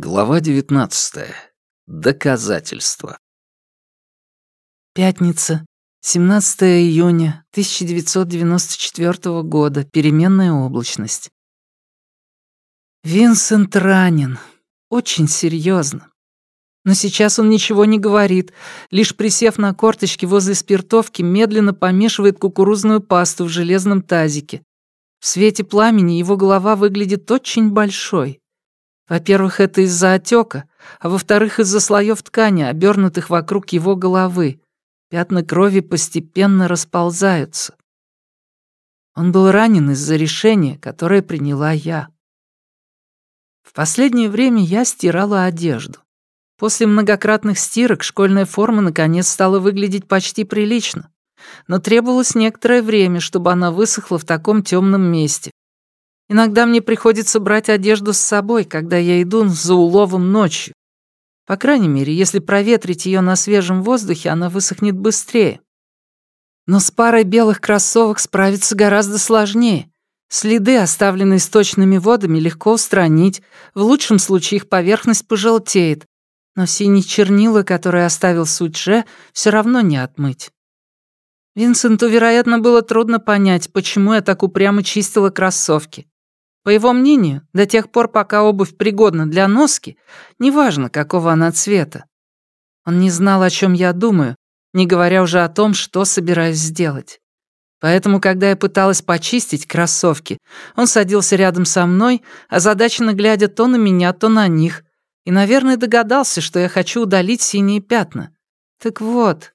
Глава 19. Доказательства. Пятница, 17 июня 1994 года. Переменная облачность. Винсент ранен. Очень серьезно. Но сейчас он ничего не говорит, лишь присев на корточки возле спиртовки, медленно помешивает кукурузную пасту в железном тазике. В свете пламени его голова выглядит очень большой. Во-первых, это из-за отека, а во-вторых, из-за слоев ткани, обернутых вокруг его головы. Пятна крови постепенно расползаются. Он был ранен из-за решения, которое приняла я. В последнее время я стирала одежду. После многократных стирок школьная форма наконец стала выглядеть почти прилично. Но требовалось некоторое время, чтобы она высохла в таком темном месте, Иногда мне приходится брать одежду с собой, когда я иду за уловом ночью. По крайней мере, если проветрить ее на свежем воздухе, она высохнет быстрее. Но с парой белых кроссовок справиться гораздо сложнее. Следы, оставленные сточными водами, легко устранить. В лучшем случае их поверхность пожелтеет. Но синие чернила, которые оставил Судже, все равно не отмыть. Винсенту, вероятно, было трудно понять, почему я так упрямо чистила кроссовки. По его мнению, до тех пор, пока обувь пригодна для носки, неважно, какого она цвета. Он не знал, о чем я думаю, не говоря уже о том, что собираюсь сделать. Поэтому, когда я пыталась почистить кроссовки, он садился рядом со мной, озадаченно глядя то на меня, то на них, и, наверное, догадался, что я хочу удалить синие пятна. Так вот,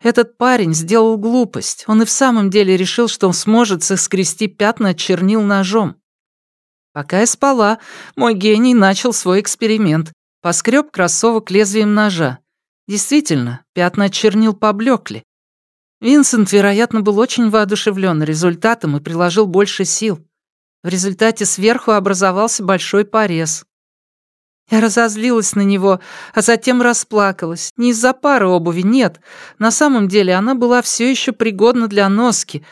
этот парень сделал глупость. Он и в самом деле решил, что он сможет соскрести пятна от чернил ножом. Пока я спала, мой гений начал свой эксперимент. Поскреб кроссовок лезвием ножа. Действительно, пятна чернил поблекли. Винсент, вероятно, был очень воодушевлен результатом и приложил больше сил. В результате сверху образовался большой порез. Я разозлилась на него, а затем расплакалась. Не из-за пары обуви, нет. На самом деле она была все еще пригодна для носки,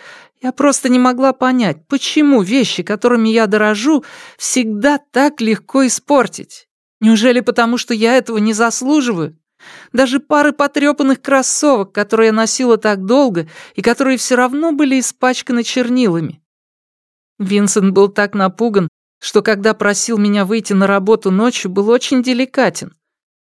я просто не могла понять, почему вещи, которыми я дорожу, всегда так легко испортить. Неужели потому, что я этого не заслуживаю? Даже пары потрепанных кроссовок, которые я носила так долго и которые все равно были испачканы чернилами. Винсент был так напуган, что когда просил меня выйти на работу ночью, был очень деликатен.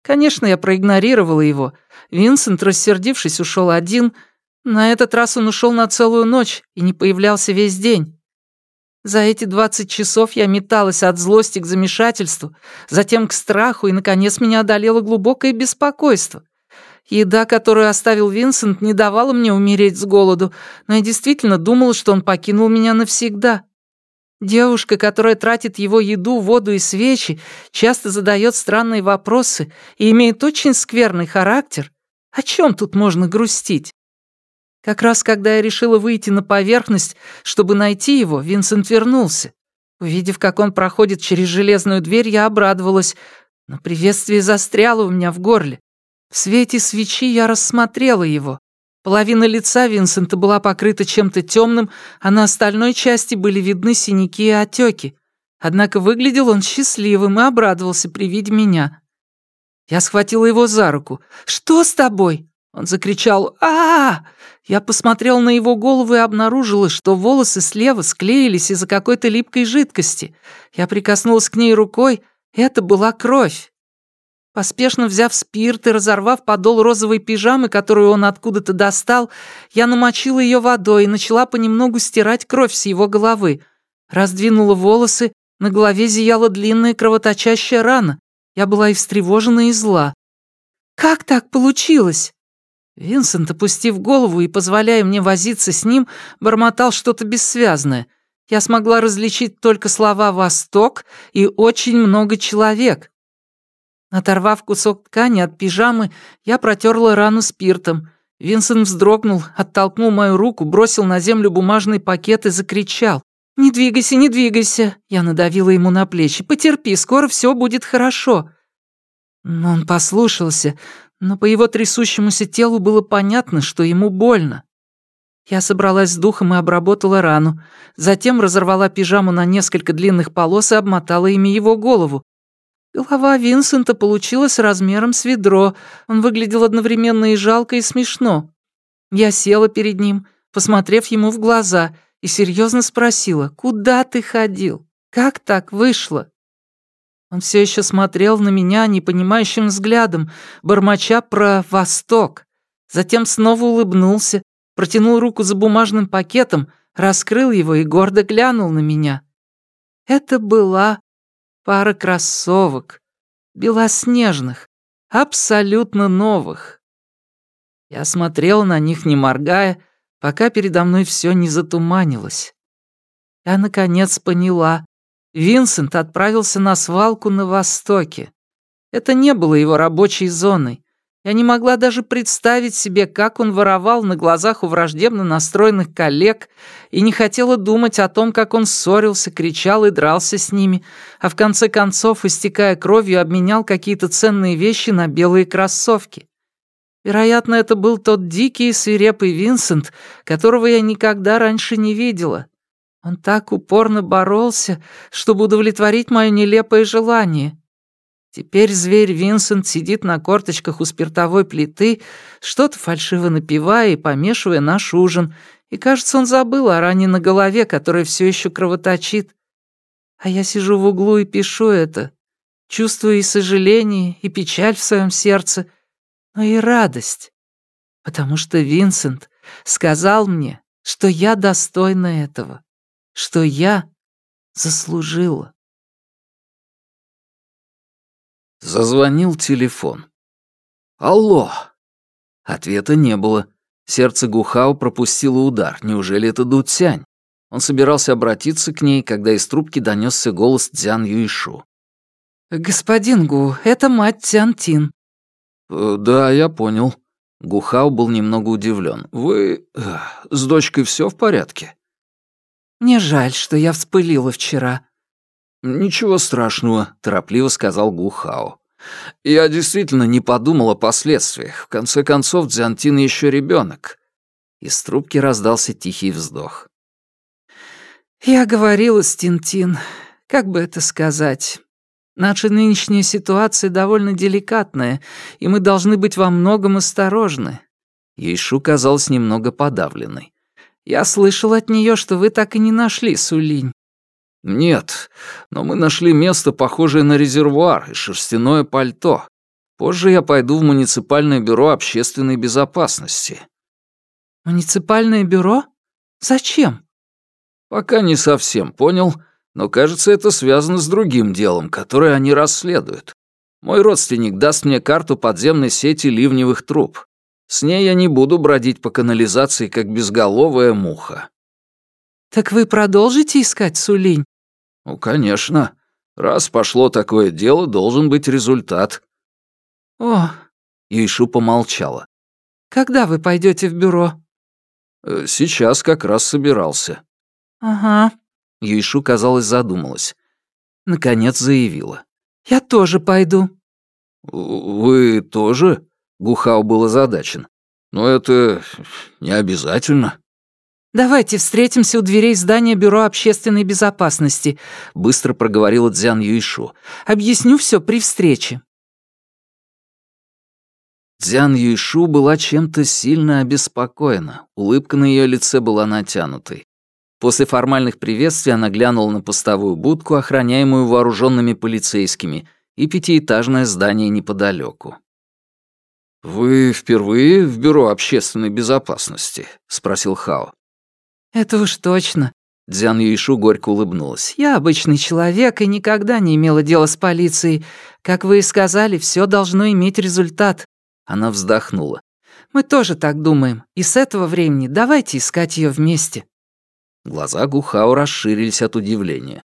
Конечно, я проигнорировала его. Винсент, рассердившись, ушел один — на этот раз он ушел на целую ночь и не появлялся весь день. За эти двадцать часов я металась от злости к замешательству, затем к страху, и, наконец, меня одолело глубокое беспокойство. Еда, которую оставил Винсент, не давала мне умереть с голоду, но я действительно думала, что он покинул меня навсегда. Девушка, которая тратит его еду, воду и свечи, часто задает странные вопросы и имеет очень скверный характер. О чем тут можно грустить? Как раз когда я решила выйти на поверхность, чтобы найти его, Винсент вернулся. Увидев, как он проходит через железную дверь, я обрадовалась, но приветствие застряло у меня в горле. В свете свечи я рассмотрела его. Половина лица Винсента была покрыта чем-то темным, а на остальной части были видны синяки и отеки. Однако выглядел он счастливым и обрадовался при виде меня. Я схватила его за руку. «Что с тобой?» Он закричал а, -а, -а Я посмотрел на его голову и обнаружила, что волосы слева склеились из-за какой-то липкой жидкости. Я прикоснулась к ней рукой, это была кровь. Поспешно взяв спирт и разорвав подол розовой пижамы, которую он откуда-то достал, я намочила ее водой и начала понемногу стирать кровь с его головы. Раздвинула волосы, на голове зияла длинная кровоточащая рана. Я была и встревожена, и зла. «Как так получилось?» Винсент, опустив голову и позволяя мне возиться с ним, бормотал что-то бессвязное. Я смогла различить только слова «восток» и «очень много человек». Оторвав кусок ткани от пижамы, я протерла рану спиртом. Винсент вздрогнул, оттолкнул мою руку, бросил на землю бумажный пакет и закричал. «Не двигайся, не двигайся!» Я надавила ему на плечи. «Потерпи, скоро все будет хорошо!» Но он послушался, но по его трясущемуся телу было понятно, что ему больно. Я собралась с духом и обработала рану, затем разорвала пижаму на несколько длинных полос и обмотала ими его голову. Голова Винсента получилась размером с ведро. Он выглядел одновременно и жалко, и смешно. Я села перед ним, посмотрев ему в глаза, и серьезно спросила, «Куда ты ходил? Как так вышло?» Он все еще смотрел на меня непонимающим взглядом, бормоча про «Восток». Затем снова улыбнулся, протянул руку за бумажным пакетом, раскрыл его и гордо глянул на меня. Это была пара кроссовок, белоснежных, абсолютно новых. Я смотрел на них, не моргая, пока передо мной все не затуманилось. Я, наконец, поняла. Винсент отправился на свалку на востоке. Это не было его рабочей зоной. Я не могла даже представить себе, как он воровал на глазах у враждебно настроенных коллег и не хотела думать о том, как он ссорился, кричал и дрался с ними, а в конце концов, истекая кровью, обменял какие-то ценные вещи на белые кроссовки. Вероятно, это был тот дикий и свирепый Винсент, которого я никогда раньше не видела. Он так упорно боролся, чтобы удовлетворить мое нелепое желание — Теперь зверь Винсент сидит на корточках у спиртовой плиты, что-то фальшиво напивая и помешивая наш ужин, и, кажется, он забыл о ране на голове, которая все еще кровоточит. А я сижу в углу и пишу это, чувствую и сожаление, и печаль в своем сердце, но и радость, потому что Винсент сказал мне, что я достойна этого, что я заслужила. Зазвонил телефон. «Алло!» Ответа не было. Сердце Гухао пропустило удар. Неужели это Дуцянь? Он собирался обратиться к ней, когда из трубки донесся голос Дзян Юишу. «Господин Гу, это мать Цян Тин». «Э, «Да, я понял». Гухао был немного удивлен. «Вы... Э, с дочкой все в порядке?» «Мне жаль, что я вспылила вчера. «Ничего страшного», — торопливо сказал Гухао. «Я действительно не подумал о последствиях. В конце концов, Дзянтин еще ребенок. Из трубки раздался тихий вздох. «Я говорила с Тинтин, как бы это сказать. Наша нынешняя ситуация довольно деликатная, и мы должны быть во многом осторожны». Ейшу казалась немного подавленной. «Я слышал от нее, что вы так и не нашли Сулинь. «Нет, но мы нашли место, похожее на резервуар и шерстяное пальто. Позже я пойду в муниципальное бюро общественной безопасности». «Муниципальное бюро? Зачем?» «Пока не совсем понял, но, кажется, это связано с другим делом, которое они расследуют. Мой родственник даст мне карту подземной сети ливневых труб. С ней я не буду бродить по канализации, как безголовая муха». «Так вы продолжите искать Сулинь?» «Ну, конечно. Раз пошло такое дело, должен быть результат». «О!» — Ишу помолчала. «Когда вы пойдете в бюро?» «Э, «Сейчас как раз собирался». «Ага». Ишу, казалось, задумалась. Наконец заявила. «Я тоже пойду». «Вы тоже?» — Гухау был озадачен. «Но это не обязательно». «Давайте встретимся у дверей здания Бюро общественной безопасности», — быстро проговорила Дзян Юйшу. «Объясню все при встрече». Дзян Юйшу была чем-то сильно обеспокоена. Улыбка на ее лице была натянутой. После формальных приветствий она глянула на постовую будку, охраняемую вооруженными полицейскими, и пятиэтажное здание неподалеку. «Вы впервые в Бюро общественной безопасности?» — спросил Хао. «Это уж точно». Дзян Юишу горько улыбнулась. «Я обычный человек и никогда не имела дела с полицией. Как вы и сказали, все должно иметь результат». Она вздохнула. «Мы тоже так думаем. И с этого времени давайте искать ее вместе». Глаза Гухао расширились от удивления.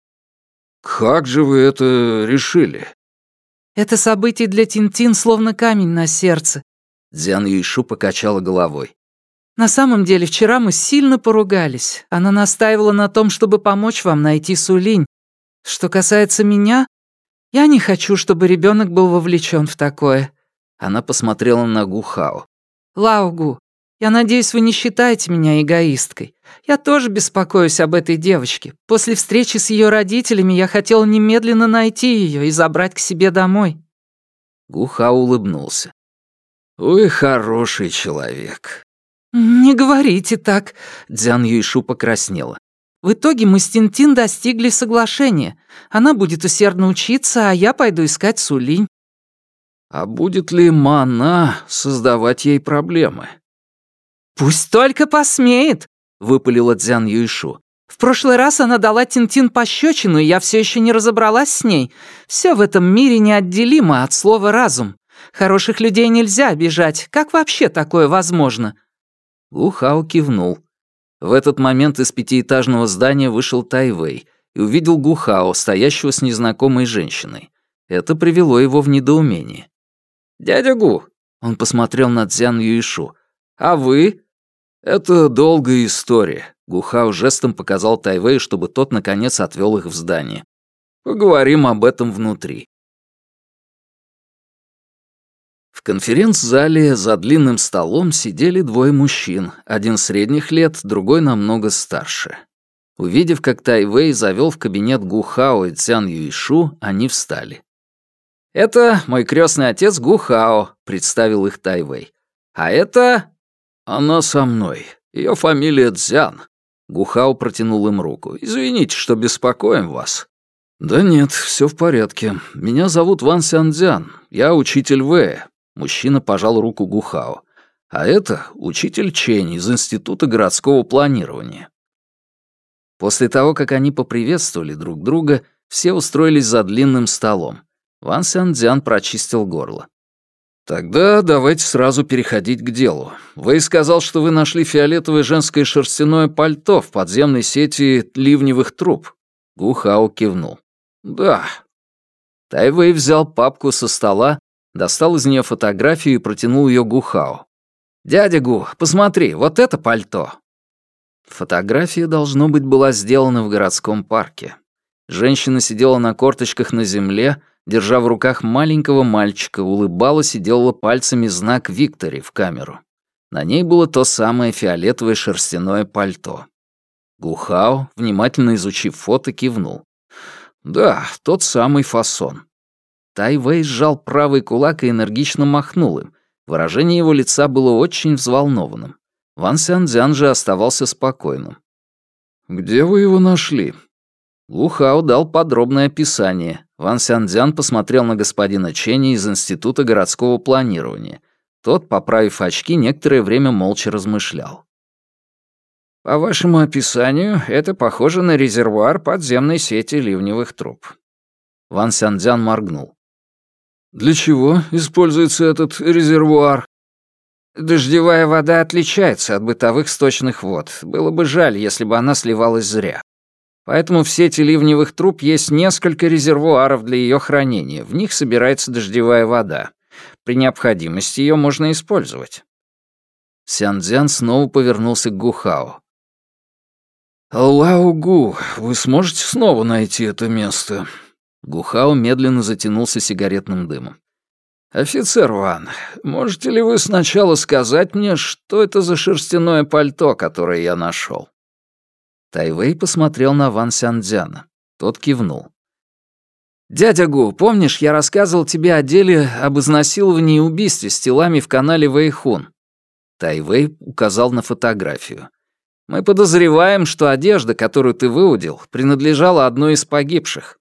«Как же вы это решили?» «Это событие для Тинтин словно камень на сердце». Дзян Юишу покачала головой. На самом деле, вчера мы сильно поругались. Она настаивала на том, чтобы помочь вам найти Сулинь. Что касается меня, я не хочу, чтобы ребенок был вовлечен в такое». Она посмотрела на Гухао. «Лаугу, Я надеюсь, вы не считаете меня эгоисткой. Я тоже беспокоюсь об этой девочке. После встречи с ее родителями я хотела немедленно найти ее и забрать к себе домой». Гуха улыбнулся. «Вы хороший человек». «Не говорите так», — Дзян Юйшу покраснела. «В итоге мы с Тинтин достигли соглашения. Она будет усердно учиться, а я пойду искать Сулинь». «А будет ли Мана создавать ей проблемы?» «Пусть только посмеет», — выпалила Дзян Юйшу. «В прошлый раз она дала Тинтин пощечину, и я все еще не разобралась с ней. Все в этом мире неотделимо от слова «разум». Хороших людей нельзя обижать. Как вообще такое возможно?» Гухао кивнул. В этот момент из пятиэтажного здания вышел Тайвей и увидел Гухао, стоящего с незнакомой женщиной. Это привело его в недоумение. «Дядя Гу!» — он посмотрел на Цзян Юишу. «А вы?» «Это долгая история», — Гухао жестом показал Тайвей, чтобы тот, наконец, отвел их в здание. «Поговорим об этом внутри». В конференц-зале за длинным столом сидели двое мужчин, один средних лет, другой намного старше. Увидев, как Тайвей завел в кабинет Гухао и Цян Юишу, они встали. «Это мой крестный отец Гухао», — представил их Тайвей. «А это...» «Она со мной. Ее фамилия Цзян». Гухао протянул им руку. «Извините, что беспокоим вас». «Да нет, все в порядке. Меня зовут Ван Сяндзян. Я учитель Вэя. Мужчина пожал руку Гухао. А это учитель Чень из Института городского планирования. После того, как они поприветствовали друг друга, все устроились за длинным столом. Ван Сяндзян прочистил горло. «Тогда давайте сразу переходить к делу. Вы сказал, что вы нашли фиолетовое женское шерстяное пальто в подземной сети ливневых труб». Гухао кивнул. «Да». Тайвей взял папку со стола достал из нее фотографию и протянул ее Гухао. «Дядя Гу, посмотри, вот это пальто!» Фотография, должно быть, была сделана в городском парке. Женщина сидела на корточках на земле, держа в руках маленького мальчика, улыбалась и делала пальцами знак «Виктори» в камеру. На ней было то самое фиолетовое шерстяное пальто. Гухао, внимательно изучив фото, кивнул. «Да, тот самый фасон. Тайвей сжал правый кулак и энергично махнул им. Выражение его лица было очень взволнованным. Ван Сянцзян же оставался спокойным. «Где вы его нашли?» Лухао дал подробное описание. Ван Сянцзян посмотрел на господина Ченни из Института городского планирования. Тот, поправив очки, некоторое время молча размышлял. «По вашему описанию, это похоже на резервуар подземной сети ливневых труб». Ван Сянцзян моргнул. Для чего используется этот резервуар? Дождевая вода отличается от бытовых сточных вод. Было бы жаль, если бы она сливалась зря. Поэтому в сети ливневых труб есть несколько резервуаров для ее хранения. В них собирается дождевая вода. При необходимости ее можно использовать. Сяндзян снова повернулся к Гухао. «Лао Гу, вы сможете снова найти это место?» Гухао медленно затянулся сигаретным дымом. «Офицер Ван, можете ли вы сначала сказать мне, что это за шерстяное пальто, которое я нашел?» Тайвей посмотрел на Ван Сяндзяна. Тот кивнул. «Дядя Гу, помнишь, я рассказывал тебе о деле об изнасиловании и убийстве с телами в канале Вэйхун?» Тайвей указал на фотографию. «Мы подозреваем, что одежда, которую ты выудил, принадлежала одной из погибших.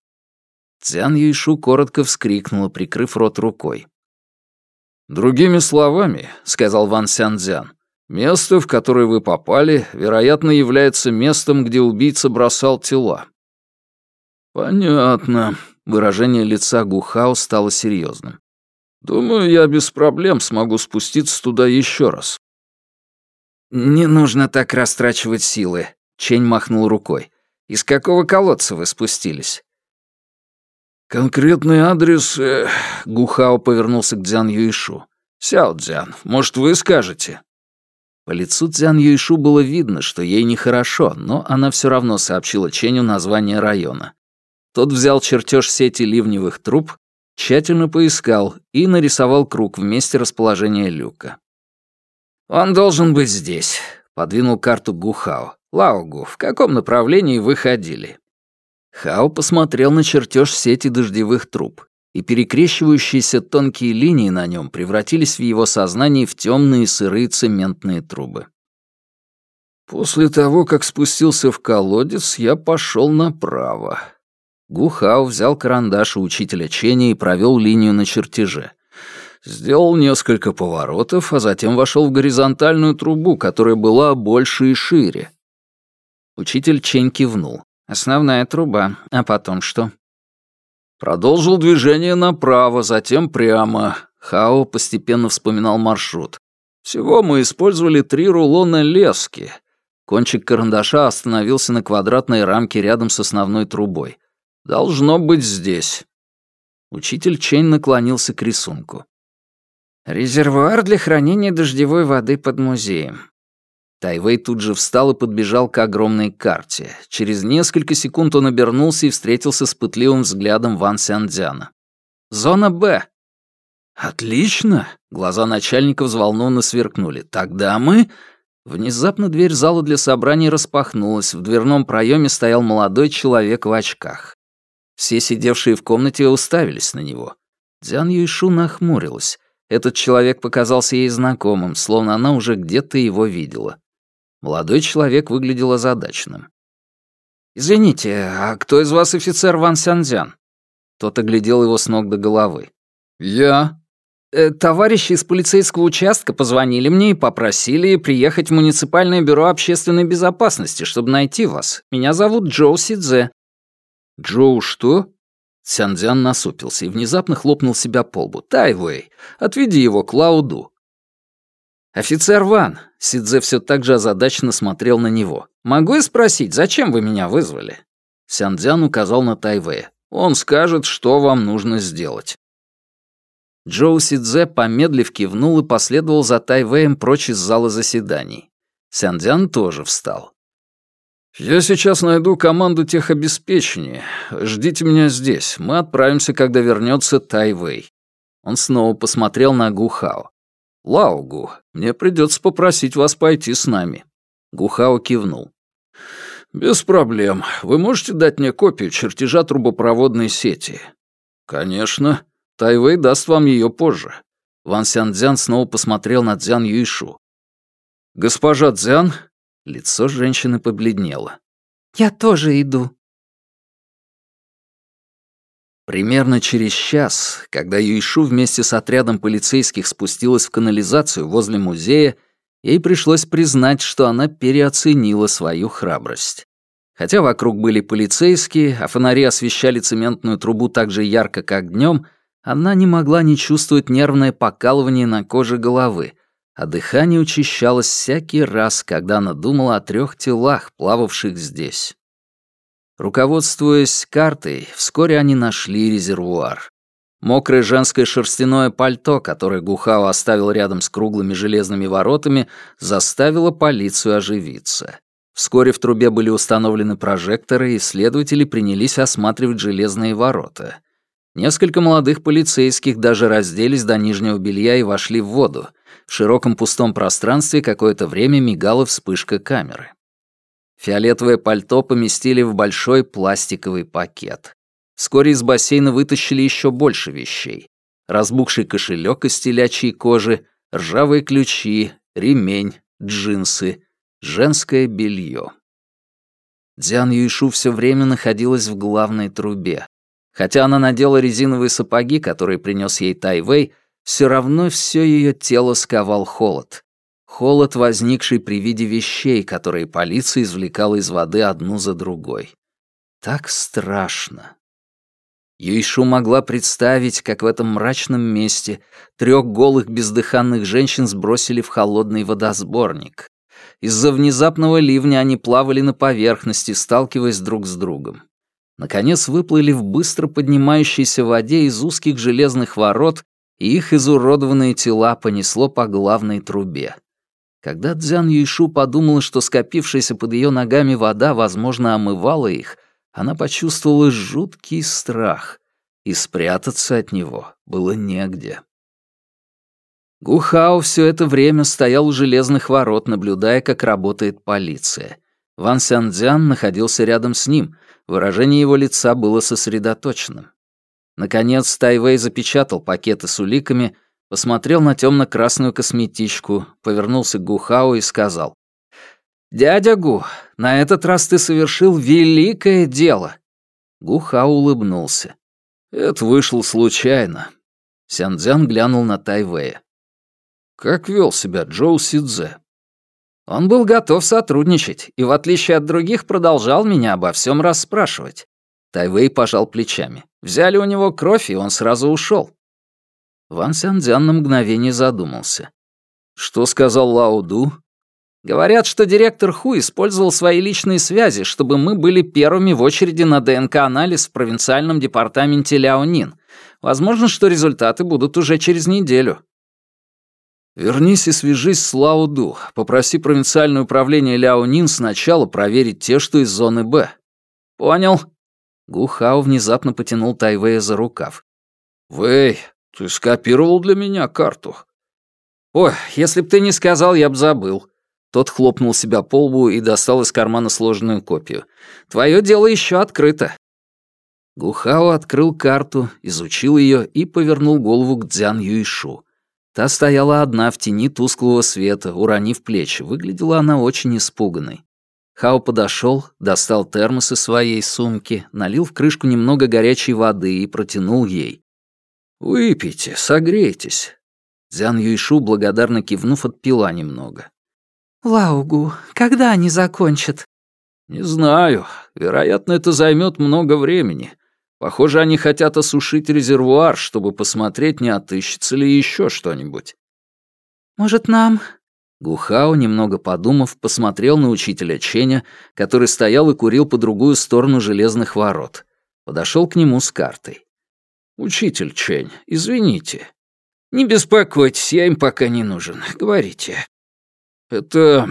Цян Юйшу коротко вскрикнула, прикрыв рот рукой. «Другими словами», — сказал Ван Сянцзян, «место, в которое вы попали, вероятно, является местом, где убийца бросал тела». «Понятно», — выражение лица Гухао стало серьезным. «Думаю, я без проблем смогу спуститься туда еще раз». «Не нужно так растрачивать силы», — Чень махнул рукой. «Из какого колодца вы спустились?» «Конкретный адрес...» э, Гухао повернулся к Дзян Юишу. «Сяо Дзян, может, вы скажете?» По лицу Дзян Юишу было видно, что ей нехорошо, но она все равно сообщила Ченю название района. Тот взял чертеж сети ливневых труб, тщательно поискал и нарисовал круг в месте расположения люка. «Он должен быть здесь», — подвинул карту Гухао. «Лаугу, в каком направлении вы ходили?» Хао посмотрел на чертеж сети дождевых труб, и перекрещивающиеся тонкие линии на нем превратились в его сознании в темные сырые цементные трубы. После того, как спустился в колодец, я пошел направо. Гухао взял карандаш у учителя Чени и провел линию на чертеже сделал несколько поворотов, а затем вошел в горизонтальную трубу, которая была больше и шире. Учитель Чень кивнул. «Основная труба. А потом что?» Продолжил движение направо, затем прямо. Хао постепенно вспоминал маршрут. Всего мы использовали три рулона лески. Кончик карандаша остановился на квадратной рамке рядом с основной трубой. Должно быть здесь. Учитель Чень наклонился к рисунку. Резервуар для хранения дождевой воды под музеем. Тайвей тут же встал и подбежал к огромной карте. Через несколько секунд он обернулся и встретился с пытливым взглядом Ван Сяндзяна. «Зона Б». «Отлично!» — глаза начальника взволнованно сверкнули. «Тогда мы...» Внезапно дверь зала для собраний распахнулась, в дверном проеме стоял молодой человек в очках. Все сидевшие в комнате уставились на него. Дзян Юйшу нахмурилась. Этот человек показался ей знакомым, словно она уже где-то его видела. Молодой человек выглядел озадаченным. «Извините, а кто из вас офицер Ван Сянзян?» Тот оглядел его с ног до головы. «Я». Э, «Товарищи из полицейского участка позвонили мне и попросили приехать в муниципальное бюро общественной безопасности, чтобы найти вас. Меня зовут Джоу Сидзе». «Джоу что?» Сяндзян насупился и внезапно хлопнул себя по лбу. «Тайвей, отведи его к Лауду». «Офицер Ван», — Сидзе все так же озадаченно смотрел на него. «Могу я спросить, зачем вы меня вызвали?» Сяндзян указал на Тайвея. «Он скажет, что вам нужно сделать». Джоу Сидзе, помедлив, кивнул и последовал за Тайвеем прочь из зала заседаний. Сяндзян тоже встал. «Я сейчас найду команду техобеспечения. Ждите меня здесь. Мы отправимся, когда вернется Тайвей». Он снова посмотрел на Гухао. «Лаугу, мне придется попросить вас пойти с нами». Гухао кивнул. «Без проблем. Вы можете дать мне копию чертежа трубопроводной сети?» «Конечно. Тайвей даст вам ее позже». Ван Сян снова посмотрел на Цзян Юйшу. «Госпожа Цзян, Лицо женщины побледнело. «Я тоже иду». Примерно через час, когда Юйшу вместе с отрядом полицейских спустилась в канализацию возле музея, ей пришлось признать, что она переоценила свою храбрость. Хотя вокруг были полицейские, а фонари освещали цементную трубу так же ярко, как днем, она не могла не чувствовать нервное покалывание на коже головы, а дыхание учащалось всякий раз, когда она думала о трех телах, плававших здесь. Руководствуясь картой, вскоре они нашли резервуар. Мокрое женское шерстяное пальто, которое Гухао оставил рядом с круглыми железными воротами, заставило полицию оживиться. Вскоре в трубе были установлены прожекторы, и следователи принялись осматривать железные ворота. Несколько молодых полицейских даже разделись до нижнего белья и вошли в воду, в широком пустом пространстве какое-то время мигала вспышка камеры. Фиолетовое пальто поместили в большой пластиковый пакет. Вскоре из бассейна вытащили еще больше вещей. Разбухший кошелек из телячьей кожи, ржавые ключи, ремень, джинсы, женское белье. Дзян Юйшу все время находилась в главной трубе. Хотя она надела резиновые сапоги, которые принес ей Тайвей, все равно все ее тело сковал холод. Холод, возникший при виде вещей, которые полиция извлекала из воды одну за другой. Так страшно. Юйшу могла представить, как в этом мрачном месте трех голых бездыханных женщин сбросили в холодный водосборник. Из-за внезапного ливня они плавали на поверхности, сталкиваясь друг с другом. Наконец выплыли в быстро поднимающейся воде из узких железных ворот и их изуродованные тела понесло по главной трубе. Когда Дзян Юйшу подумала, что скопившаяся под ее ногами вода, возможно, омывала их, она почувствовала жуткий страх, и спрятаться от него было негде. Гухао все это время стоял у железных ворот, наблюдая, как работает полиция. Ван Сяндзян находился рядом с ним, выражение его лица было сосредоточенным. Наконец Тайвей запечатал пакеты с уликами, посмотрел на темно-красную косметичку, повернулся к Гухао и сказал. «Дядя Гу, на этот раз ты совершил великое дело!» Гухао улыбнулся. «Это вышло случайно». Сяндзян глянул на Тайвея. «Как вел себя Джоу Сидзе?» Он был готов сотрудничать и, в отличие от других, продолжал меня обо всем расспрашивать. Тайвей пожал плечами. Взяли у него кровь, и он сразу ушел. Ван Сяндзян на мгновение задумался. Что сказал Лао Ду? Говорят, что директор Ху использовал свои личные связи, чтобы мы были первыми в очереди на ДНК-анализ в провинциальном департаменте Ляонин. Возможно, что результаты будут уже через неделю. Вернись и свяжись с Лао Ду. Попроси провинциальное управление Ляонин сначала проверить те, что из зоны Б. Понял. Гу Хао внезапно потянул Тайвея за рукав. «Вэй, ты скопировал для меня карту?» «Ой, если б ты не сказал, я б забыл». Тот хлопнул себя по лбу и достал из кармана сложенную копию. «Твое дело еще открыто». Гухао открыл карту, изучил ее и повернул голову к Дзян Юйшу. Та стояла одна в тени тусклого света, уронив плечи. Выглядела она очень испуганной. Хао подошел, достал термос из своей сумки, налил в крышку немного горячей воды и протянул ей. «Выпейте, согрейтесь». Дзян Юйшу, благодарно кивнув, отпила немного. «Лаугу, когда они закончат?» «Не знаю. Вероятно, это займет много времени. Похоже, они хотят осушить резервуар, чтобы посмотреть, не отыщется ли еще что-нибудь». «Может, нам Гухао, немного подумав, посмотрел на учителя Ченя, который стоял и курил по другую сторону железных ворот. Подошел к нему с картой. «Учитель Чень, извините». «Не беспокойтесь, я им пока не нужен. Говорите». «Это...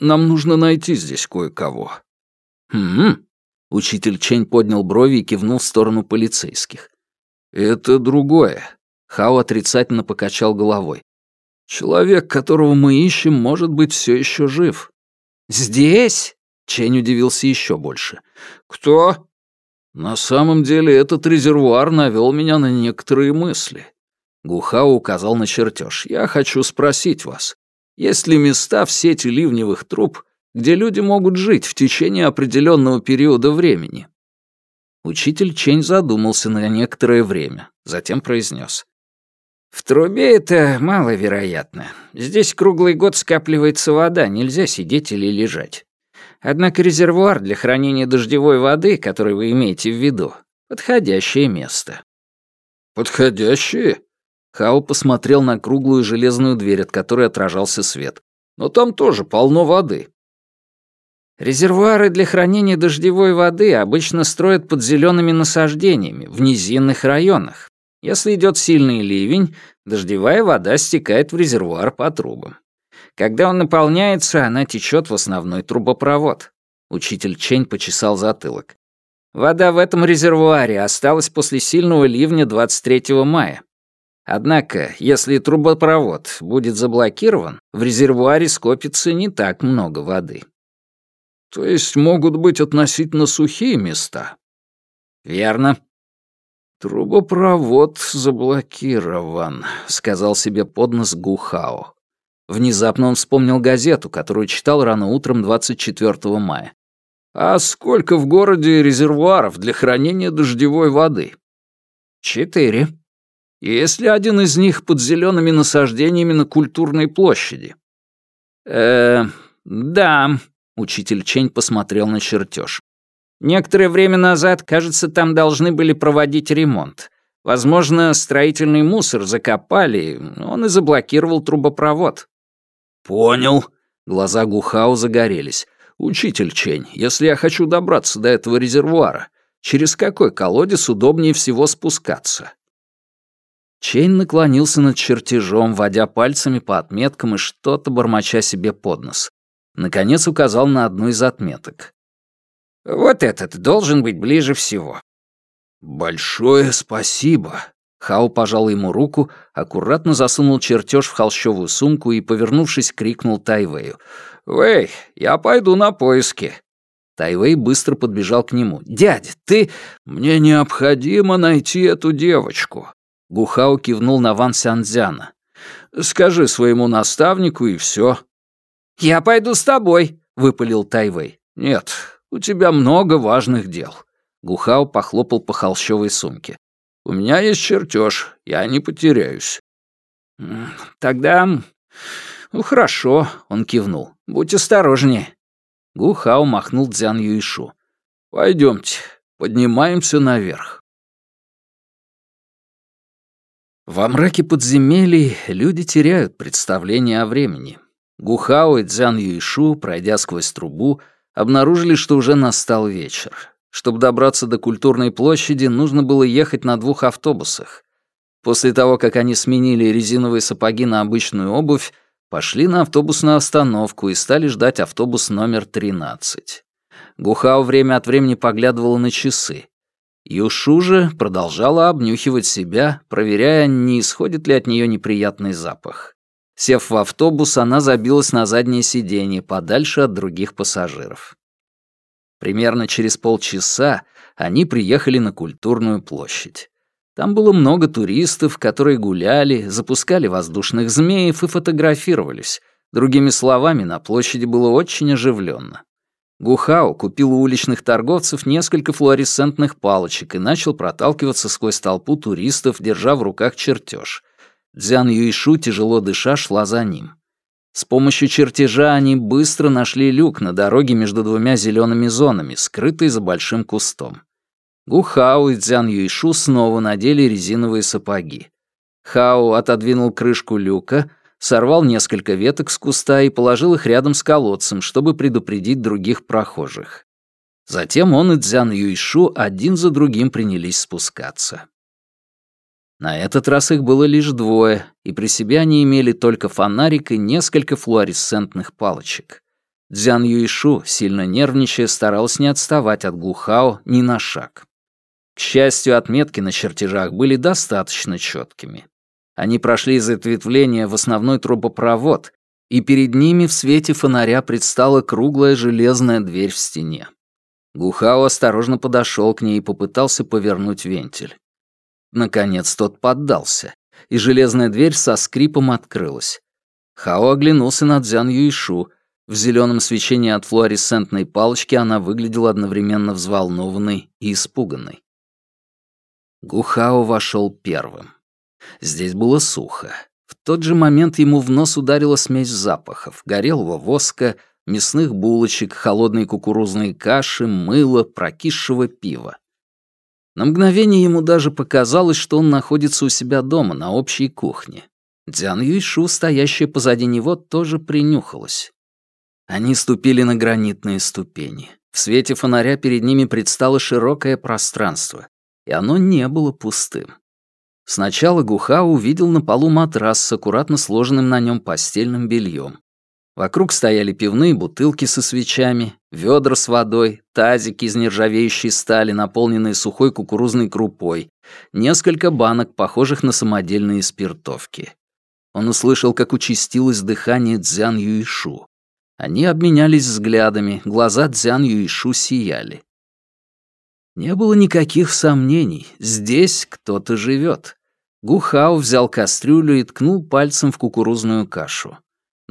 нам нужно найти здесь кое-кого». «Хм...» Учитель Чень поднял брови и кивнул в сторону полицейских. «Это другое». Хао отрицательно покачал головой. Человек, которого мы ищем, может быть все еще жив. Здесь? Чень удивился еще больше. Кто? На самом деле этот резервуар навел меня на некоторые мысли. Гухао указал на чертеж. Я хочу спросить вас, есть ли места в сети ливневых труб, где люди могут жить в течение определенного периода времени? Учитель Чень задумался на некоторое время, затем произнес. В трубе это маловероятно. Здесь круглый год скапливается вода, нельзя сидеть или лежать. Однако резервуар для хранения дождевой воды, который вы имеете в виду, подходящее место. Подходящее? Хао посмотрел на круглую железную дверь, от которой отражался свет. Но там тоже полно воды. Резервуары для хранения дождевой воды обычно строят под зелеными насаждениями в низинных районах. Если идет сильный ливень, дождевая вода стекает в резервуар по трубам. Когда он наполняется, она течет в основной трубопровод. Учитель Чень почесал затылок. Вода в этом резервуаре осталась после сильного ливня 23 мая. Однако, если трубопровод будет заблокирован, в резервуаре скопится не так много воды. То есть могут быть относительно сухие места? Верно. «Трубопровод заблокирован», — сказал себе под нос Гухао. Внезапно он вспомнил газету, которую читал рано утром 24 мая. «А сколько в городе резервуаров для хранения дождевой воды?» «Четыре. Есть ли один из них под зелеными насаждениями на культурной площади?» «Э, да», — учитель Чень посмотрел на чертеж. Некоторое время назад, кажется, там должны были проводить ремонт. Возможно, строительный мусор закопали, он и заблокировал трубопровод. «Понял». Глаза Гухау загорелись. «Учитель Чень, если я хочу добраться до этого резервуара, через какой колодец удобнее всего спускаться?» Чень наклонился над чертежом, водя пальцами по отметкам и что-то бормоча себе под нос. Наконец указал на одну из отметок. Вот этот должен быть ближе всего. Большое спасибо. Хао пожал ему руку, аккуратно засунул чертеж в холщовую сумку и, повернувшись, крикнул Тайвею. «Вэй, я пойду на поиски». Тайвей быстро подбежал к нему. «Дядя, ты...» «Мне необходимо найти эту девочку». Гухао кивнул на Ван Сянцзяна. «Скажи своему наставнику, и все». «Я пойду с тобой», — выпалил Тайвей. «Нет, у тебя много важных дел». Гухао похлопал по холщовой сумке. У меня есть чертеж, я не потеряюсь». «Тогда... ну, хорошо», — он кивнул. «Будь осторожнее». Гухао махнул Дзян Юишу. «Пойдемте, поднимаемся наверх». Во мраке подземелий люди теряют представление о времени. Гухао и Дзян Юишу, пройдя сквозь трубу, обнаружили, что уже настал вечер. Чтобы добраться до культурной площади, нужно было ехать на двух автобусах. После того, как они сменили резиновые сапоги на обычную обувь, пошли на автобусную остановку и стали ждать автобус номер 13. Гухао время от времени поглядывала на часы. Юшу же продолжала обнюхивать себя, проверяя, не исходит ли от нее неприятный запах. Сев в автобус, она забилась на заднее сиденье, подальше от других пассажиров. Примерно через полчаса они приехали на культурную площадь. Там было много туристов, которые гуляли, запускали воздушных змеев и фотографировались. Другими словами, на площади было очень оживленно. Гухао купил у уличных торговцев несколько флуоресцентных палочек и начал проталкиваться сквозь толпу туристов, держа в руках чертеж. Дзян Юишу, тяжело дыша, шла за ним. С помощью чертежа они быстро нашли люк на дороге между двумя зелеными зонами, скрытый за большим кустом. Гухао и Цзян Юйшу снова надели резиновые сапоги. Хао отодвинул крышку люка, сорвал несколько веток с куста и положил их рядом с колодцем, чтобы предупредить других прохожих. Затем он и Цзян Юйшу один за другим принялись спускаться. На этот раз их было лишь двое, и при себе они имели только фонарик и несколько флуоресцентных палочек. Дзян Юишу, сильно нервничая, старалась не отставать от Гухао ни на шаг. К счастью, отметки на чертежах были достаточно четкими. Они прошли из ответвления в основной трубопровод, и перед ними в свете фонаря предстала круглая железная дверь в стене. Гухао осторожно подошел к ней и попытался повернуть вентиль. Наконец тот поддался, и железная дверь со скрипом открылась. Хао оглянулся на Дзян Юишу. В зеленом свечении от флуоресцентной палочки она выглядела одновременно взволнованной и испуганной. Гухао вошел первым. Здесь было сухо. В тот же момент ему в нос ударила смесь запахов, горелого воска, мясных булочек, холодной кукурузной каши, мыла, прокисшего пива. На мгновение ему даже показалось, что он находится у себя дома, на общей кухне. Дзян Юйшу, стоящая позади него, тоже принюхалась. Они ступили на гранитные ступени. В свете фонаря перед ними предстало широкое пространство, и оно не было пустым. Сначала Гуха увидел на полу матрас с аккуратно сложенным на нем постельным бельем. Вокруг стояли пивные бутылки со свечами, ведра с водой, тазики из нержавеющей стали, наполненные сухой кукурузной крупой, несколько банок, похожих на самодельные спиртовки. Он услышал, как участилось дыхание Цзян Юишу. Они обменялись взглядами, глаза Цзян Юишу сияли. Не было никаких сомнений, здесь кто-то живет. Гухао взял кастрюлю и ткнул пальцем в кукурузную кашу.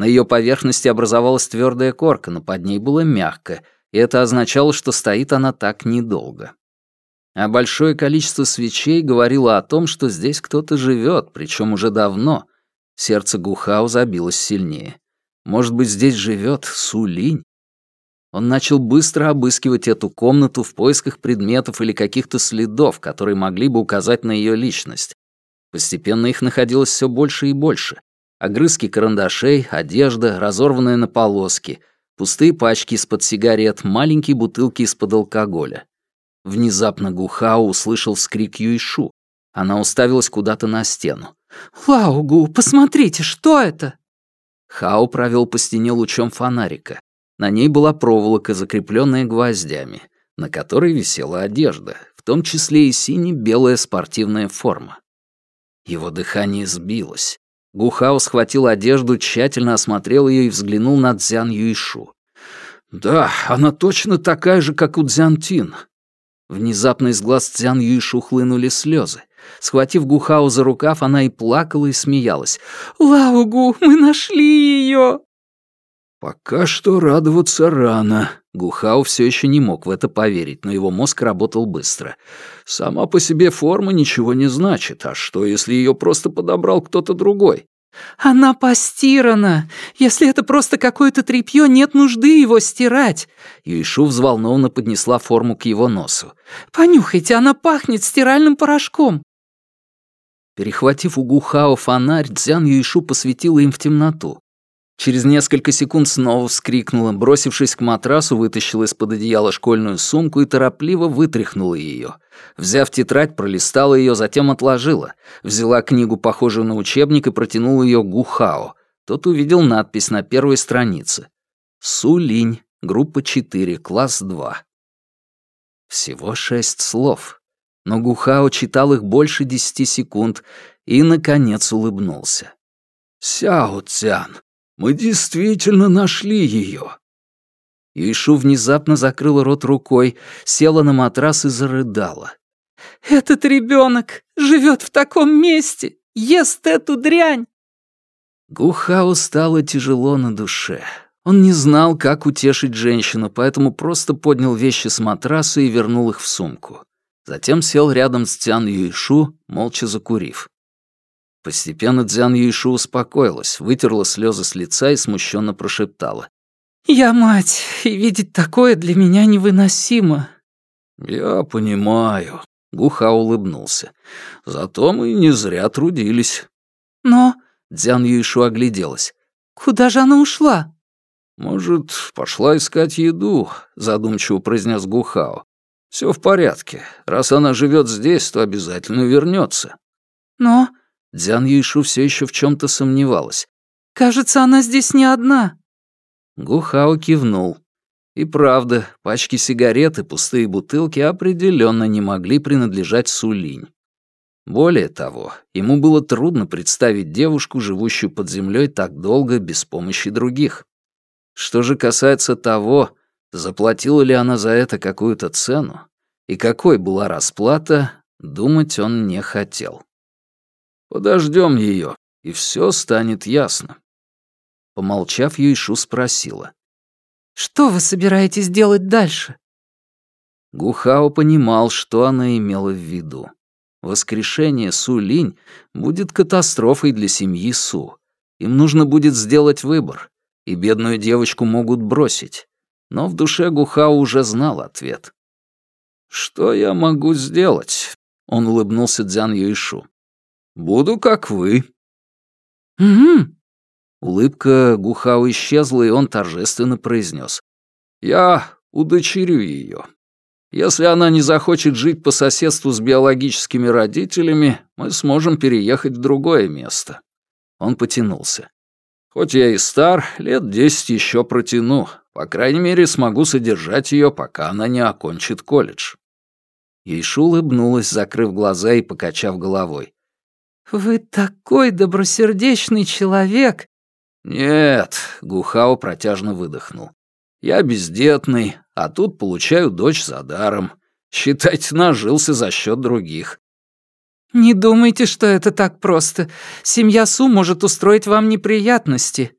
На ее поверхности образовалась твердая корка, но под ней было мягко, и это означало, что стоит она так недолго. А большое количество свечей говорило о том, что здесь кто-то живет, причем уже давно. Сердце Гухау забилось сильнее. Может быть, здесь живет Сулинь? Он начал быстро обыскивать эту комнату в поисках предметов или каких-то следов, которые могли бы указать на ее личность. Постепенно их находилось все больше и больше. Огрызки карандашей, одежда, разорванная на полоски, пустые пачки из-под сигарет, маленькие бутылки из-под алкоголя. Внезапно Гухао услышал скрик Юйшу. Она уставилась куда-то на стену. «Лаугу, посмотрите, что это?» Хао провел по стене лучом фонарика. На ней была проволока, закрепленная гвоздями, на которой висела одежда, в том числе и сине-белая спортивная форма. Его дыхание сбилось. Гухао схватил одежду, тщательно осмотрел ее и взглянул на Цзян Юишу. «Да, она точно такая же, как у Дзянтин». Внезапно из глаз Цзян Юишу хлынули слезы. Схватив Гухао за рукав, она и плакала, и смеялась. «Лаугу, мы нашли ее!» Пока что радоваться рано. Гухао все еще не мог в это поверить, но его мозг работал быстро. Сама по себе форма ничего не значит. А что, если ее просто подобрал кто-то другой? «Она постирана. Если это просто какое-то тряпье, нет нужды его стирать». Юишу взволнованно поднесла форму к его носу. «Понюхайте, она пахнет стиральным порошком». Перехватив у Гухао фонарь, Цзян Юишу посветила им в темноту. Через несколько секунд снова вскрикнула, бросившись к матрасу, вытащила из-под одеяла школьную сумку и торопливо вытряхнула ее. Взяв тетрадь, пролистала ее, затем отложила. Взяла книгу, похожую на учебник, и протянула ее Гухао. Тот увидел надпись на первой странице. «Сулинь, группа 4, класс 2». Всего шесть слов. Но Гухао читал их больше десяти секунд и, наконец, улыбнулся. «Сяо Цян, мы действительно нашли ее. Ишу внезапно закрыла рот рукой, села на матрас и зарыдала. «Этот ребенок живет в таком месте, ест эту дрянь!» Гухау стало тяжело на душе. Он не знал, как утешить женщину, поэтому просто поднял вещи с матраса и вернул их в сумку. Затем сел рядом с Цян Юйшу, молча закурив. Постепенно Дзян Юйшу успокоилась, вытерла слезы с лица и смущенно прошептала. «Я мать, и видеть такое для меня невыносимо». «Я понимаю», — Гуха улыбнулся. «Зато мы не зря трудились». «Но...» — Дзян Юйшу огляделась. «Куда же она ушла?» «Может, пошла искать еду», — задумчиво произнес Гухао. «Все в порядке. Раз она живет здесь, то обязательно вернется. «Но...» Дзян Юйшу все еще в чем то сомневалась. «Кажется, она здесь не одна». Гухао кивнул. И правда, пачки сигарет и пустые бутылки определенно не могли принадлежать Сулинь. Более того, ему было трудно представить девушку, живущую под землей так долго без помощи других. Что же касается того, заплатила ли она за это какую-то цену, и какой была расплата, думать он не хотел. Подождем ее, и все станет ясно. Помолчав, Юйшу спросила. «Что вы собираетесь делать дальше?» Гухао понимал, что она имела в виду. Воскрешение Су Линь будет катастрофой для семьи Су. Им нужно будет сделать выбор, и бедную девочку могут бросить. Но в душе Гухао уже знал ответ. «Что я могу сделать?» — он улыбнулся Дзян Юйшу. Буду как вы». «Угу». Улыбка Гухао исчезла, и он торжественно произнес. «Я удочерю ее. Если она не захочет жить по соседству с биологическими родителями, мы сможем переехать в другое место». Он потянулся. «Хоть я и стар, лет десять еще протяну. По крайней мере, смогу содержать ее, пока она не окончит колледж». Ейшу улыбнулась, закрыв глаза и покачав головой. «Вы такой добросердечный человек!» «Нет», — Гухао протяжно выдохнул. «Я бездетный, а тут получаю дочь за даром. Считайте, нажился за счет других». «Не думайте, что это так просто. Семья Су может устроить вам неприятности».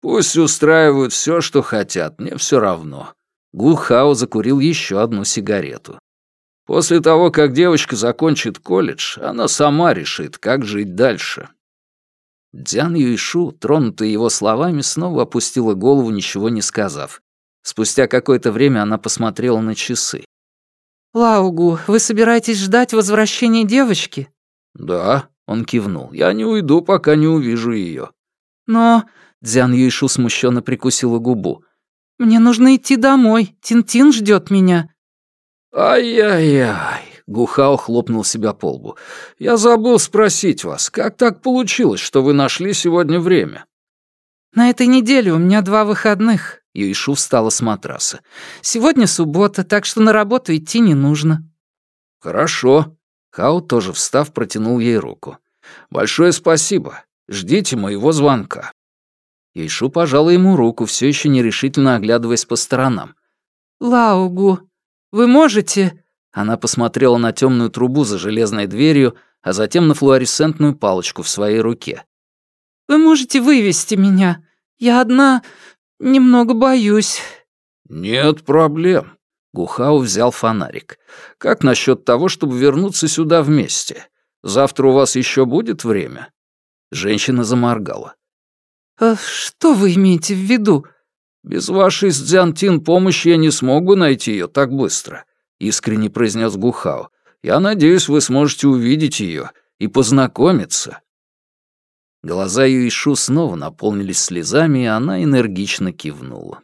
«Пусть устраивают все, что хотят, мне все равно». Гухао закурил еще одну сигарету. После того, как девочка закончит колледж, она сама решит, как жить дальше. Дзян Юишу, тронутая его словами, снова опустила голову, ничего не сказав. Спустя какое-то время она посмотрела на часы. «Лаугу, вы собираетесь ждать возвращения девочки?» «Да», — он кивнул. «Я не уйду, пока не увижу ее. «Но...» — Дзян Юишу смущенно прикусила губу. «Мне нужно идти домой. Тин-Тин ждет меня». «Ай-яй-яй!» — Гухао хлопнул себя по лбу. «Я забыл спросить вас, как так получилось, что вы нашли сегодня время?» «На этой неделе у меня два выходных», — Юишу встала с матраса. «Сегодня суббота, так что на работу идти не нужно». «Хорошо». Хао, тоже встав, протянул ей руку. Большое спасибо. Ждите моего звонка». Ейшу пожала ему руку, все еще нерешительно оглядываясь по сторонам. «Лаугу, вы можете...» Она посмотрела на темную трубу за железной дверью, а затем на флуоресцентную палочку в своей руке. «Вы можете вывести меня? Я одна... немного боюсь». «Нет проблем». Гухау взял фонарик. «Как насчет того, чтобы вернуться сюда вместе? Завтра у вас еще будет время?» Женщина заморгала. «А что вы имеете в виду?» «Без вашей с Дзянтин помощи я не смог бы найти ее так быстро», — искренне произнес Гухао. «Я надеюсь, вы сможете увидеть ее и познакомиться». Глаза Юишу снова наполнились слезами, и она энергично кивнула.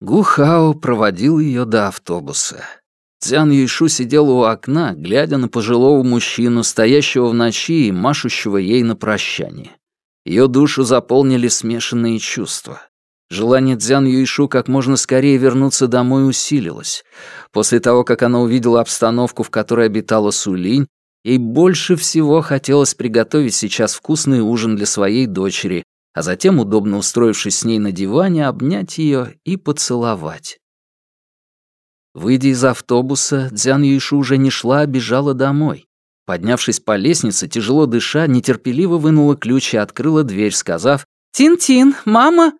Гухао проводил ее до автобуса. Цзян Юйшу сидела у окна, глядя на пожилого мужчину, стоящего в ночи и машущего ей на прощание. Ее душу заполнили смешанные чувства. Желание Цзян Юйшу как можно скорее вернуться домой усилилось. После того, как она увидела обстановку, в которой обитала Сулинь, ей больше всего хотелось приготовить сейчас вкусный ужин для своей дочери, а затем, удобно устроившись с ней на диване, обнять ее и поцеловать. Выйдя из автобуса, Дзян Юйшу уже не шла, а бежала домой. Поднявшись по лестнице, тяжело дыша, нетерпеливо вынула ключ и открыла дверь, сказав «Тин-Тин, мама!»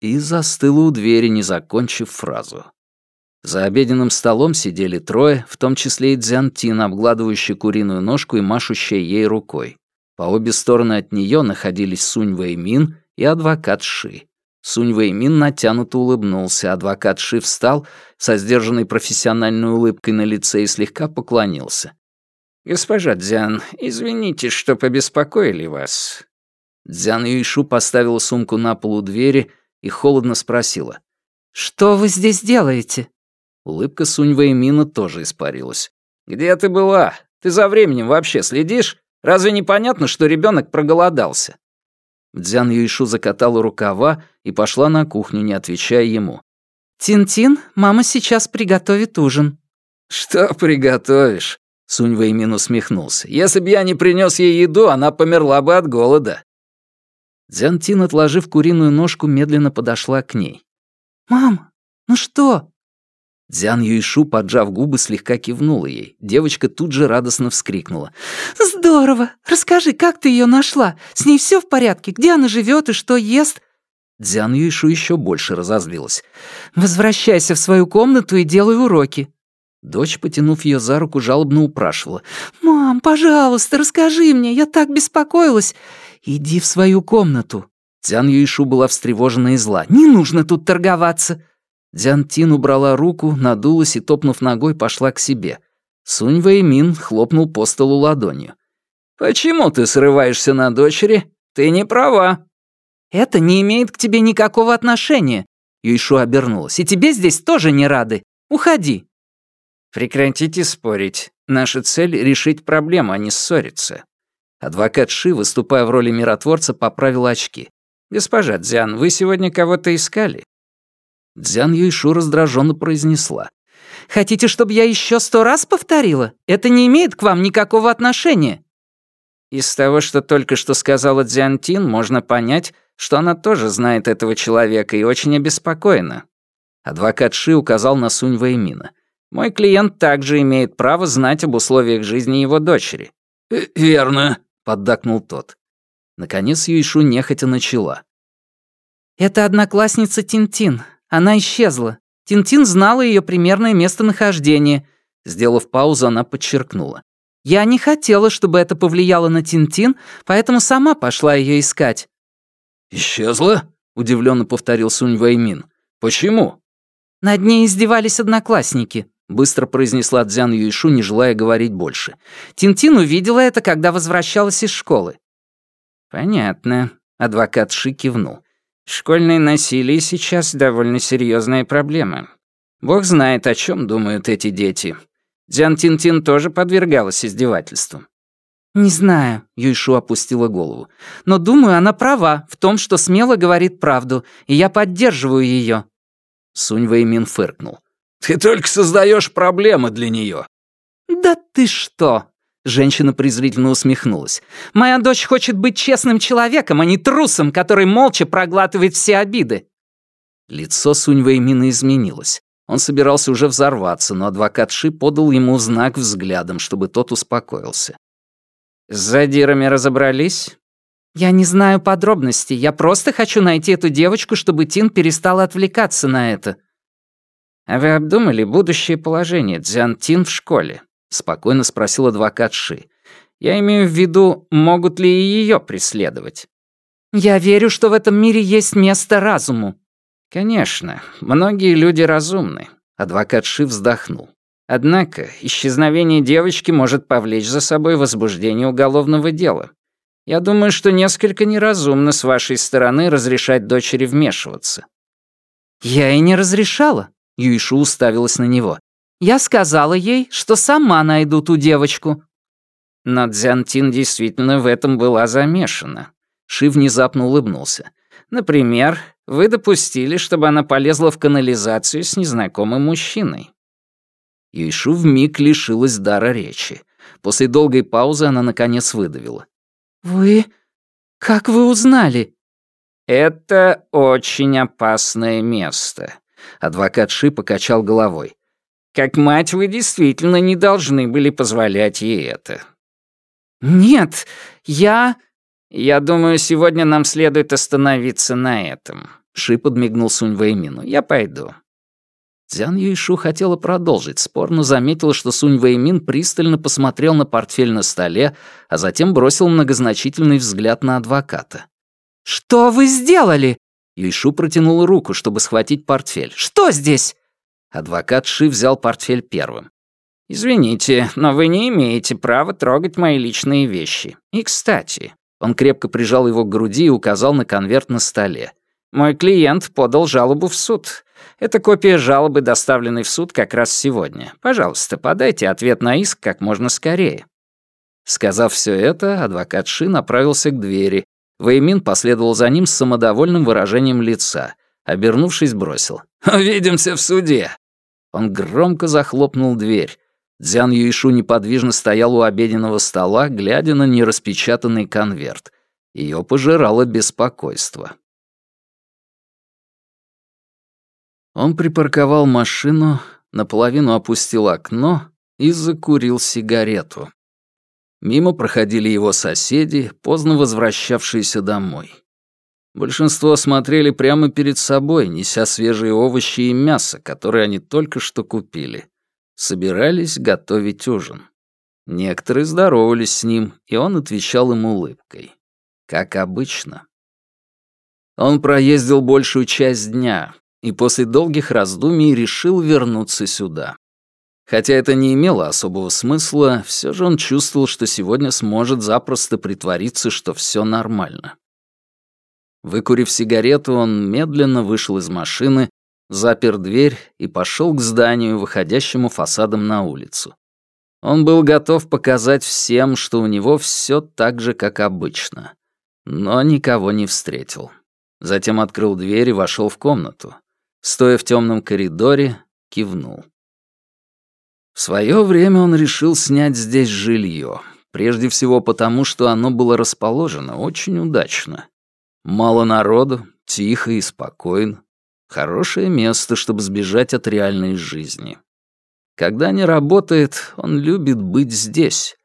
и застыла у двери, не закончив фразу. За обеденным столом сидели трое, в том числе и Дзян Тин, обгладывающий куриную ножку и машущая ей рукой. По обе стороны от нее находились Сунь Вэймин и адвокат Ши. Сунь Вэймин натянуто улыбнулся, адвокат Ши встал со сдержанной профессиональной улыбкой на лице и слегка поклонился. «Госпожа Дзян, извините, что побеспокоили вас». Дзян Юйшу поставила сумку на полу двери и холодно спросила. «Что вы здесь делаете?» Улыбка Сунь Вэймина тоже испарилась. «Где ты была? Ты за временем вообще следишь? Разве не понятно, что ребенок проголодался?» Дзян Юйшу закатала рукава и пошла на кухню, не отвечая ему. «Тин-Тин, мама сейчас приготовит ужин». «Что приготовишь?» Сунь Вэймин усмехнулся. «Если бы я не принес ей еду, она померла бы от голода». Дзян Тин, отложив куриную ножку, медленно подошла к ней. «Мам, ну что?» Дзян Юйшу, поджав губы, слегка кивнула ей. Девочка тут же радостно вскрикнула. «Здорово! Расскажи, как ты ее нашла? С ней все в порядке? Где она живет и что ест?» Дзян Юйшу еще больше разозлилась. «Возвращайся в свою комнату и делай уроки». Дочь, потянув ее за руку, жалобно упрашивала. «Мам, пожалуйста, расскажи мне, я так беспокоилась». «Иди в свою комнату». Дзян Юйшу была встревожена и зла. «Не нужно тут торговаться». Дзян Тин убрала руку, надулась и, топнув ногой, пошла к себе. Сунь Вэймин хлопнул по столу ладонью. «Почему ты срываешься на дочери? Ты не права». «Это не имеет к тебе никакого отношения», — Юйшу обернулась. «И тебе здесь тоже не рады. Уходи». «Прекратите спорить. Наша цель — решить проблему, а не ссориться». Адвокат Ши, выступая в роли миротворца, поправил очки. «Госпожа Дзян, вы сегодня кого-то искали?» Дзян Юйшу раздраженно произнесла. «Хотите, чтобы я еще сто раз повторила? Это не имеет к вам никакого отношения». Из того, что только что сказала Дзян Тин, можно понять, что она тоже знает этого человека и очень обеспокоена. Адвокат Ши указал на Сунь Вэймина. «Мой клиент также имеет право знать об условиях жизни его дочери». «Э, «Верно», — поддакнул тот. Наконец Юйшу нехотя начала. «Это одноклассница Тин-Тин. Она исчезла. Тин-Тин знала ее примерное местонахождение». Сделав паузу, она подчеркнула. «Я не хотела, чтобы это повлияло на Тин-Тин, поэтому сама пошла ее искать». «Исчезла?» — удивленно повторил Сунь Вэймин. «Почему?» «Над ней издевались одноклассники», — быстро произнесла Дзян Юйшу, не желая говорить больше. «Тин-Тин увидела это, когда возвращалась из школы». «Понятно», — адвокат Ши кивнул. «Школьное насилие сейчас довольно серьезная проблема. Бог знает, о чем думают эти дети. Дзян Тин-Тин тоже подвергалась издевательствам. «Не знаю», — Юйшу опустила голову. «Но думаю, она права в том, что смело говорит правду, и я поддерживаю ее. Сунь Вэймин фыркнул. «Ты только создаешь проблемы для нее. «Да ты что!» Женщина презрительно усмехнулась. «Моя дочь хочет быть честным человеком, а не трусом, который молча проглатывает все обиды». Лицо Сунь Вэймина изменилось. Он собирался уже взорваться, но адвокат Ши подал ему знак взглядом, чтобы тот успокоился. «С задирами разобрались?» «Я не знаю подробностей. Я просто хочу найти эту девочку, чтобы Тин перестала отвлекаться на это». «А вы обдумали будущее положение Дзян Тин в школе?» — спокойно спросил адвокат Ши. «Я имею в виду, могут ли и ее преследовать?» «Я верю, что в этом мире есть место разуму». «Конечно, многие люди разумны», — адвокат Ши вздохнул. «Однако исчезновение девочки может повлечь за собой возбуждение уголовного дела. Я думаю, что несколько неразумно с вашей стороны разрешать дочери вмешиваться». «Я и не разрешала», — Юишу уставилась на него. Я сказала ей, что сама найду ту девочку». Но Дзянтин действительно в этом была замешана. Ши внезапно улыбнулся. «Например, вы допустили, чтобы она полезла в канализацию с незнакомым мужчиной». Юйшу вмиг лишилась дара речи. После долгой паузы она наконец выдавила. «Вы... как вы узнали?» «Это очень опасное место», — адвокат Ши покачал головой. Как мать вы действительно не должны были позволять ей это». «Нет, я...» «Я думаю, сегодня нам следует остановиться на этом», — Ши подмигнул Сунь Вэймину. «Я пойду». Цзян Юйшу хотела продолжить спор, но заметила, что Сунь Вэймин пристально посмотрел на портфель на столе, а затем бросил многозначительный взгляд на адвоката. «Что вы сделали?» Юйшу протянула руку, чтобы схватить портфель. «Что здесь?» Адвокат Ши взял портфель первым. «Извините, но вы не имеете права трогать мои личные вещи. И, кстати...» Он крепко прижал его к груди и указал на конверт на столе. «Мой клиент подал жалобу в суд. Это копия жалобы, доставленной в суд как раз сегодня. Пожалуйста, подайте ответ на иск как можно скорее». Сказав все это, адвокат Ши направился к двери. Вэймин последовал за ним с самодовольным выражением лица. Обернувшись, бросил. «Увидимся в суде!» Он громко захлопнул дверь. Дзян Юишу неподвижно стоял у обеденного стола, глядя на нераспечатанный конверт. Ее пожирало беспокойство. Он припарковал машину, наполовину опустил окно и закурил сигарету. Мимо проходили его соседи, поздно возвращавшиеся домой. Большинство смотрели прямо перед собой, неся свежие овощи и мясо, которые они только что купили. Собирались готовить ужин. Некоторые здоровались с ним, и он отвечал им улыбкой. Как обычно. Он проездил большую часть дня и после долгих раздумий решил вернуться сюда. Хотя это не имело особого смысла, все же он чувствовал, что сегодня сможет запросто притвориться, что все нормально. Выкурив сигарету, он медленно вышел из машины, запер дверь и пошел к зданию, выходящему фасадом на улицу. Он был готов показать всем, что у него все так же, как обычно. Но никого не встретил. Затем открыл дверь и вошел в комнату. Стоя в темном коридоре, кивнул. В свое время он решил снять здесь жилье. Прежде всего потому, что оно было расположено очень удачно. Мало народу, тихо и спокойно. Хорошее место, чтобы сбежать от реальной жизни. Когда не работает, он любит быть здесь.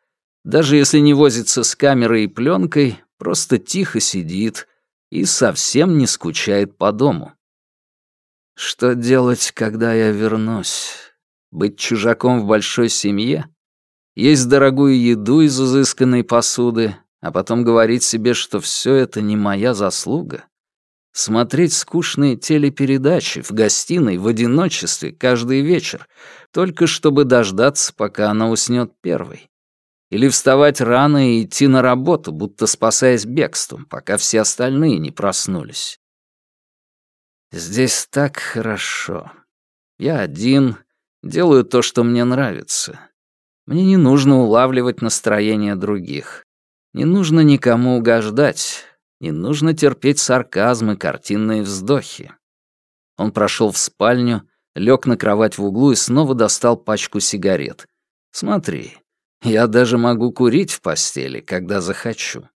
Даже если не возится с камерой и пленкой, просто тихо сидит и совсем не скучает по дому. Что делать, когда я вернусь? Быть чужаком в большой семье? Есть дорогую еду из изысканной посуды, а потом говорить себе, что все это не моя заслуга? Смотреть скучные телепередачи в гостиной в одиночестве каждый вечер, только чтобы дождаться, пока она уснет первой? Или вставать рано и идти на работу, будто спасаясь бегством, пока все остальные не проснулись? Здесь так хорошо. Я один, делаю то, что мне нравится. Мне не нужно улавливать настроение других. Не нужно никому угождать, не нужно терпеть сарказмы, картинные вздохи. Он прошел в спальню, лег на кровать в углу и снова достал пачку сигарет. Смотри, Я даже могу курить в постели, когда захочу.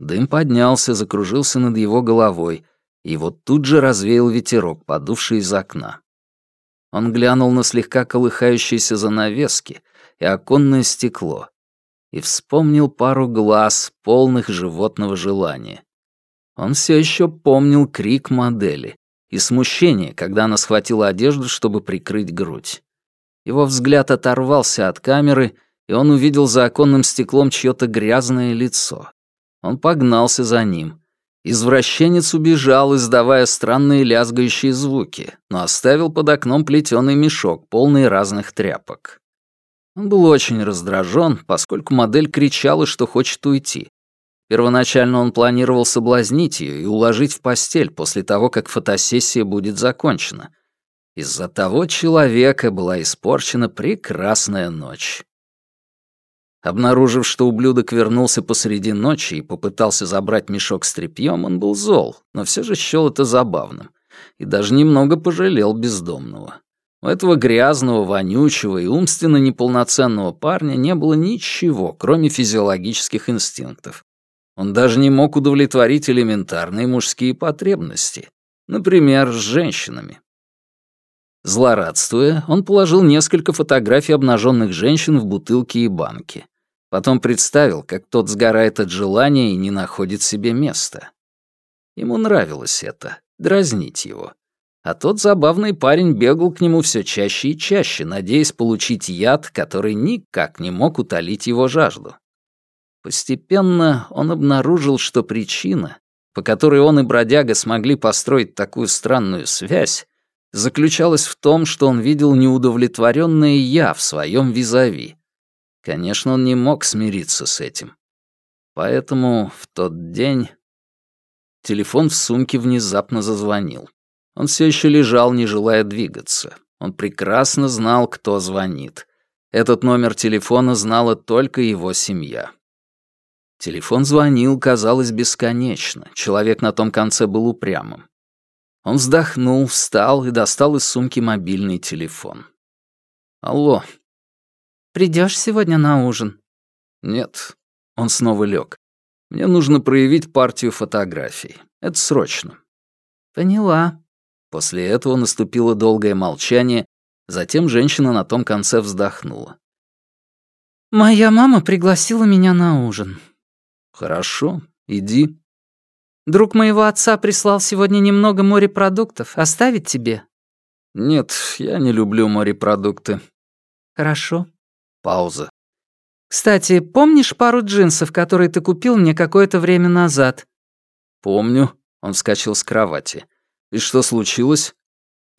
Дым поднялся, закружился над его головой, и вот тут же развеял ветерок, подувший из окна. Он глянул на слегка колыхающиеся занавески и оконное стекло и вспомнил пару глаз, полных животного желания. Он все еще помнил крик модели и смущение, когда она схватила одежду, чтобы прикрыть грудь. Его взгляд оторвался от камеры, и он увидел за оконным стеклом чьё-то грязное лицо. Он погнался за ним. Извращенец убежал, издавая странные лязгающие звуки, но оставил под окном плетёный мешок, полный разных тряпок. Он был очень раздражен, поскольку модель кричала, что хочет уйти. Первоначально он планировал соблазнить ее и уложить в постель после того, как фотосессия будет закончена. Из-за того человека была испорчена прекрасная ночь. Обнаружив, что ублюдок вернулся посреди ночи и попытался забрать мешок с тряпьем, он был зол, но все же счел это забавным. И даже немного пожалел бездомного. У этого грязного, вонючего и умственно неполноценного парня не было ничего, кроме физиологических инстинктов. Он даже не мог удовлетворить элементарные мужские потребности, например, с женщинами. Злорадствуя, он положил несколько фотографий обнаженных женщин в бутылки и банки. Потом представил, как тот сгорает от желания и не находит себе места. Ему нравилось это, дразнить его. А тот забавный парень бегал к нему все чаще и чаще, надеясь получить яд, который никак не мог утолить его жажду. Постепенно он обнаружил, что причина, по которой он и бродяга смогли построить такую странную связь, заключалась в том, что он видел неудовлетворенное «я» в своем визави, Конечно, он не мог смириться с этим. Поэтому в тот день телефон в сумке внезапно зазвонил. Он все еще лежал, не желая двигаться. Он прекрасно знал, кто звонит. Этот номер телефона знала только его семья. Телефон звонил, казалось, бесконечно. Человек на том конце был упрямым. Он вздохнул, встал и достал из сумки мобильный телефон. «Алло», Придешь сегодня на ужин?» «Нет». Он снова лег. «Мне нужно проявить партию фотографий. Это срочно». «Поняла». После этого наступило долгое молчание, затем женщина на том конце вздохнула. «Моя мама пригласила меня на ужин». «Хорошо, иди». «Друг моего отца прислал сегодня немного морепродуктов. Оставить тебе?» «Нет, я не люблю морепродукты». «Хорошо. Пауза. «Кстати, помнишь пару джинсов, которые ты купил мне какое-то время назад?» «Помню». Он вскочил с кровати. «И что случилось?»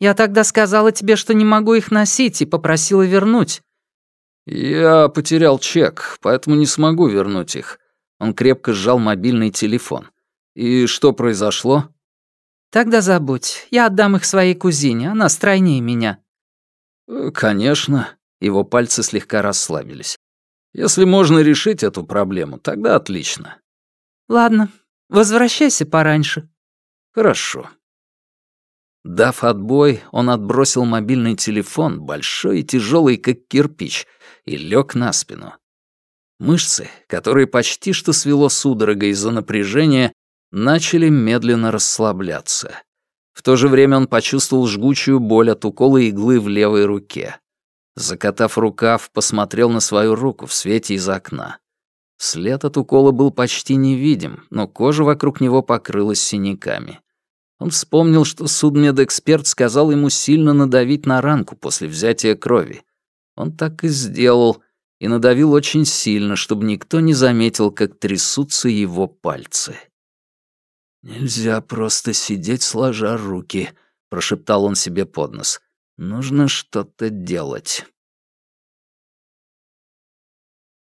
«Я тогда сказала тебе, что не могу их носить, и попросила вернуть». «Я потерял чек, поэтому не смогу вернуть их». Он крепко сжал мобильный телефон. «И что произошло?» «Тогда забудь. Я отдам их своей кузине, она стройнее меня». «Э, «Конечно. Его пальцы слегка расслабились. «Если можно решить эту проблему, тогда отлично». «Ладно, возвращайся пораньше». «Хорошо». Дав отбой, он отбросил мобильный телефон, большой и тяжелый, как кирпич, и лег на спину. Мышцы, которые почти что свело судорогой из-за напряжения, начали медленно расслабляться. В то же время он почувствовал жгучую боль от укола иглы в левой руке. Закатав рукав, посмотрел на свою руку в свете из окна. След от укола был почти невидим, но кожа вокруг него покрылась синяками. Он вспомнил, что судмедэксперт сказал ему сильно надавить на ранку после взятия крови. Он так и сделал, и надавил очень сильно, чтобы никто не заметил, как трясутся его пальцы. «Нельзя просто сидеть сложа руки», — прошептал он себе под нос. Нужно что-то делать.